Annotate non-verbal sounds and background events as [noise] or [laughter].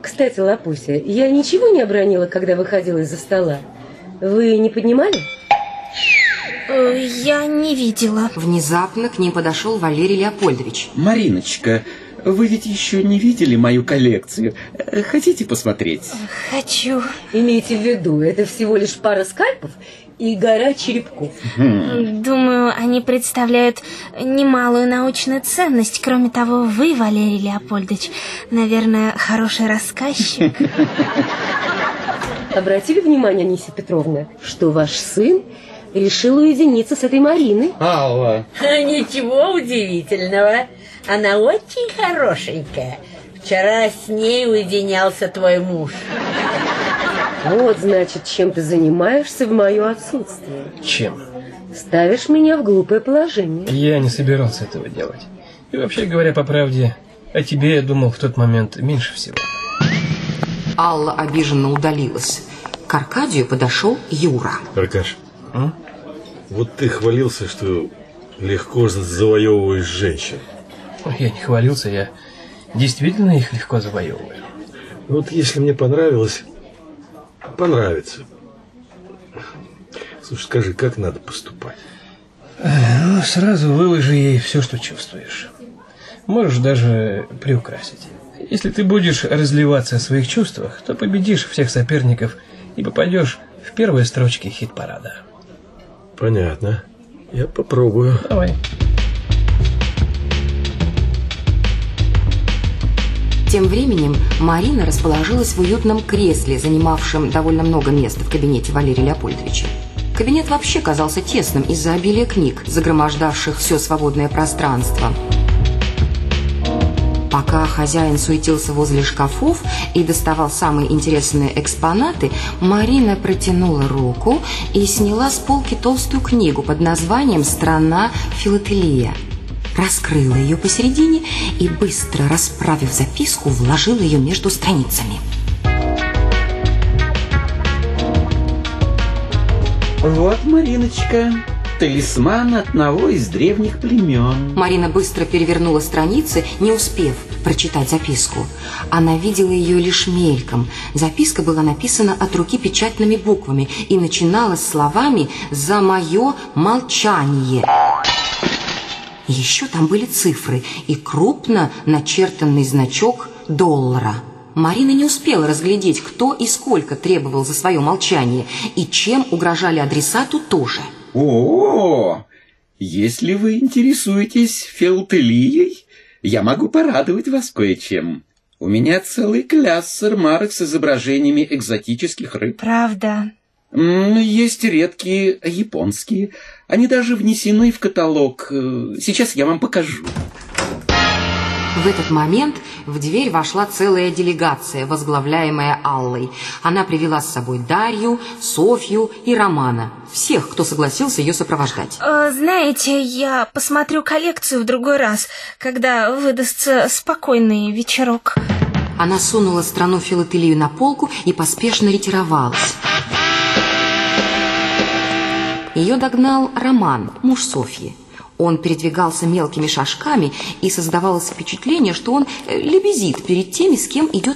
Кстати, Лапуся, я ничего не обронила, когда выходила из-за стола? Вы не поднимали? Э, Я не видела. Внезапно к ним подошел Валерий Леопольдович. Мариночка, вы ведь еще не видели мою коллекцию. Хотите посмотреть? Хочу. Имейте в виду, это всего лишь пара скальпов и гора черепков. Думаю, они представляют немалую научную ценность. Кроме того, вы, Валерий Леопольдович, наверное, хороший рассказчик. Обратили внимание, Анисия Петровна, что ваш сын решил уединиться с этой Мариной? Алла, [laughs] Ничего удивительного. Она очень хорошенькая. Вчера с ней уединялся твой муж. Вот, значит, чем ты занимаешься в мое отсутствие. чем? Ставишь меня в глупое положение. Я не собирался этого делать. И вообще говоря по правде, о тебе я думал в тот момент меньше всего. Алла обиженно удалилась. К Аркадию подошел Юра. Аркаш, вот ты хвалился, что легко завоевываешь женщин. Я не хвалился, я действительно их легко завоевываю. Вот если мне понравилось, понравится. Слушай, скажи, как надо поступать? Ну, сразу выложи ей все, что чувствуешь. Можешь даже приукрасить. Если ты будешь разливаться о своих чувствах, то победишь всех соперников и попадешь в первые строчки хит-парада. Понятно. Я попробую. Давай. Тем временем Марина расположилась в уютном кресле, занимавшем довольно много места в кабинете Валерия Леопольдовича. Кабинет вообще казался тесным из-за обилия книг, загромождавших все свободное пространство. Пока хозяин суетился возле шкафов и доставал самые интересные экспонаты, Марина протянула руку и сняла с полки толстую книгу под названием «Страна филателия». Раскрыла ее посередине и, быстро расправив записку, вложила ее между страницами. Вот, Мариночка, талисман одного из древних племен. Марина быстро перевернула страницы, не успев прочитать записку. Она видела ее лишь мельком. Записка была написана от руки печатными буквами и начиналась словами «За мое молчание». Еще там были цифры и крупно начертанный значок доллара. Марина не успела разглядеть, кто и сколько требовал за свое молчание, и чем угрожали адресату тоже. О, если вы интересуетесь филателией, я могу порадовать вас кое-чем. У меня целый кляссер марок с изображениями экзотических рыб. Правда. Есть редкие японские. Они даже внесены в каталог. Э, Сейчас я вам покажу. В этот момент в дверь вошла целая делегация, возглавляемая Аллой. Она привела с собой Дарью, Софью и Романа. Всех, кто согласился ее сопровождать. Э, Знаете, я посмотрю коллекцию в другой раз, когда выдастся спокойный вечерок. Она сунула страну филателию на полку и поспешно ретировалась. Ее догнал Роман, муж Софьи. Он передвигался мелкими шажками, и создавалось впечатление, что он э, лебезит перед теми, с кем идет